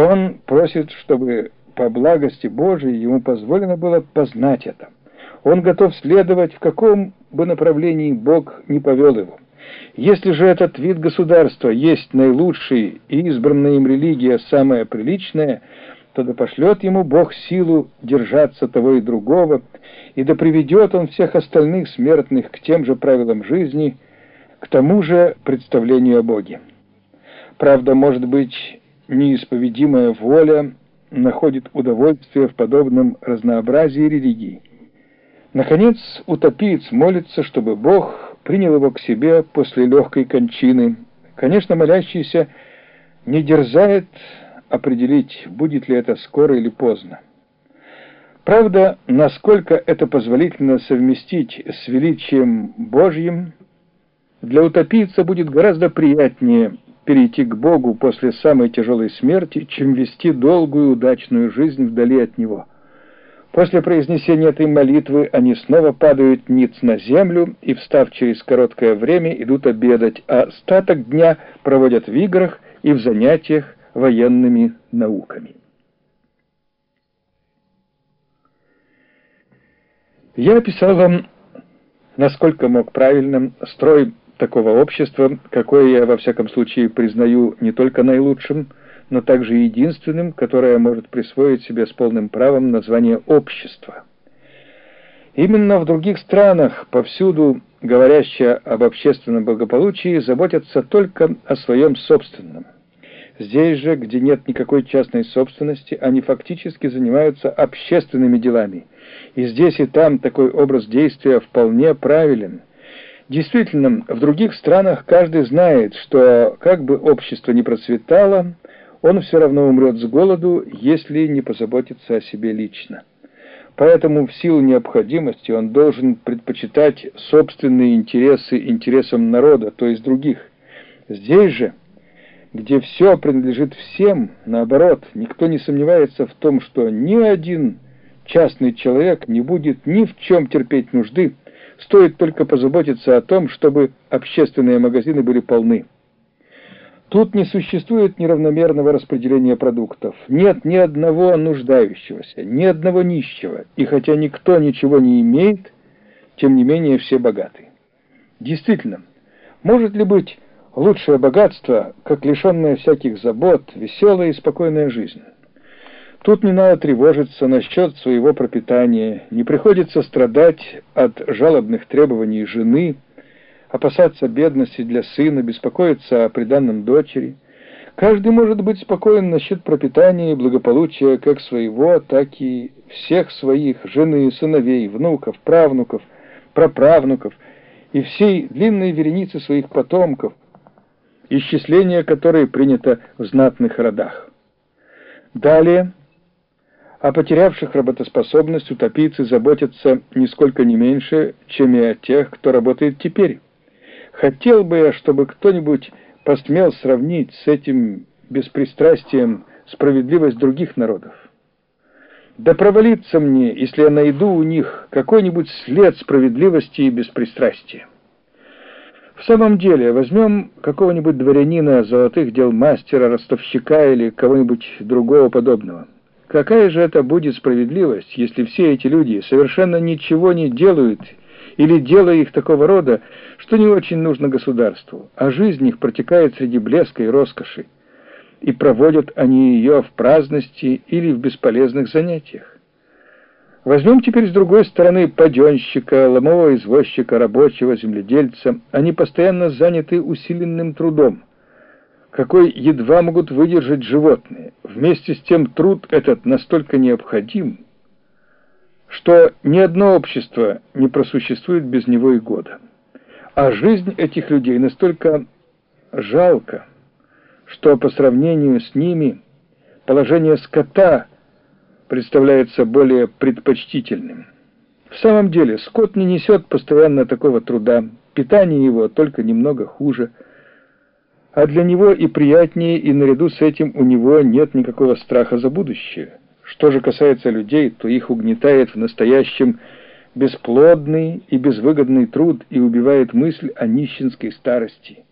он просит, чтобы по благости Божией ему позволено было познать это. Он готов следовать, в каком бы направлении Бог не повел его. Если же этот вид государства есть наилучший и избранная им религия самая приличная, то да пошлет ему Бог силу держаться того и другого, и да приведет он всех остальных смертных к тем же правилам жизни, к тому же представлению о Боге. Правда, может быть, неисповедимая воля находит удовольствие в подобном разнообразии религий. Наконец, утопиец молится, чтобы Бог принял его к себе после легкой кончины. Конечно, молящийся не дерзает определить, будет ли это скоро или поздно. Правда, насколько это позволительно совместить с величием Божьим, для утопийца будет гораздо приятнее перейти к Богу после самой тяжелой смерти, чем вести долгую удачную жизнь вдали от Него. После произнесения этой молитвы они снова падают ниц на землю и, встав через короткое время, идут обедать, а остаток дня проводят в играх и в занятиях военными науками. Я описал вам, насколько мог правильным, строй такого общества, какое я во всяком случае признаю не только наилучшим, но также единственным, которое может присвоить себе с полным правом название общества. Именно в других странах, повсюду говорящие об общественном благополучии, заботятся только о своем собственном. Здесь же, где нет никакой частной собственности, они фактически занимаются общественными делами. И здесь и там такой образ действия вполне правилен. Действительно, в других странах каждый знает, что как бы общество ни процветало, он все равно умрет с голоду, если не позаботится о себе лично. Поэтому в силу необходимости он должен предпочитать собственные интересы интересам народа, то есть других. Здесь же где все принадлежит всем, наоборот, никто не сомневается в том, что ни один частный человек не будет ни в чем терпеть нужды, стоит только позаботиться о том, чтобы общественные магазины были полны. Тут не существует неравномерного распределения продуктов, нет ни одного нуждающегося, ни одного нищего, и хотя никто ничего не имеет, тем не менее все богаты. Действительно, может ли быть лучшее богатство, как лишенная всяких забот, веселая и спокойная жизнь. Тут не надо тревожиться насчет своего пропитания, не приходится страдать от жалобных требований жены, опасаться бедности для сына, беспокоиться о приданном дочери. Каждый может быть спокоен насчет пропитания и благополучия как своего, так и всех своих, жены, сыновей, внуков, правнуков, праправнуков и всей длинной вереницы своих потомков, исчисление которой принято в знатных родах. Далее, о потерявших работоспособность утопийцы заботятся нисколько не меньше, чем и о тех, кто работает теперь. Хотел бы я, чтобы кто-нибудь посмел сравнить с этим беспристрастием справедливость других народов. Да провалиться мне, если я найду у них какой-нибудь след справедливости и беспристрастия. В самом деле, возьмем какого-нибудь дворянина, золотых дел мастера, ростовщика или кого-нибудь другого подобного. Какая же это будет справедливость, если все эти люди совершенно ничего не делают или делая их такого рода, что не очень нужно государству, а жизнь их протекает среди блеска и роскоши, и проводят они ее в праздности или в бесполезных занятиях? Возьмем теперь с другой стороны паденщика, ломового извозчика, рабочего, земледельца. Они постоянно заняты усиленным трудом, какой едва могут выдержать животные. Вместе с тем труд этот настолько необходим, что ни одно общество не просуществует без него и года. А жизнь этих людей настолько жалко, что по сравнению с ними положение скота – представляется более предпочтительным. В самом деле, скот не несет постоянно такого труда, питание его только немного хуже, а для него и приятнее, и наряду с этим у него нет никакого страха за будущее. Что же касается людей, то их угнетает в настоящем бесплодный и безвыгодный труд и убивает мысль о нищенской старости –